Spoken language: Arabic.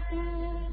لكم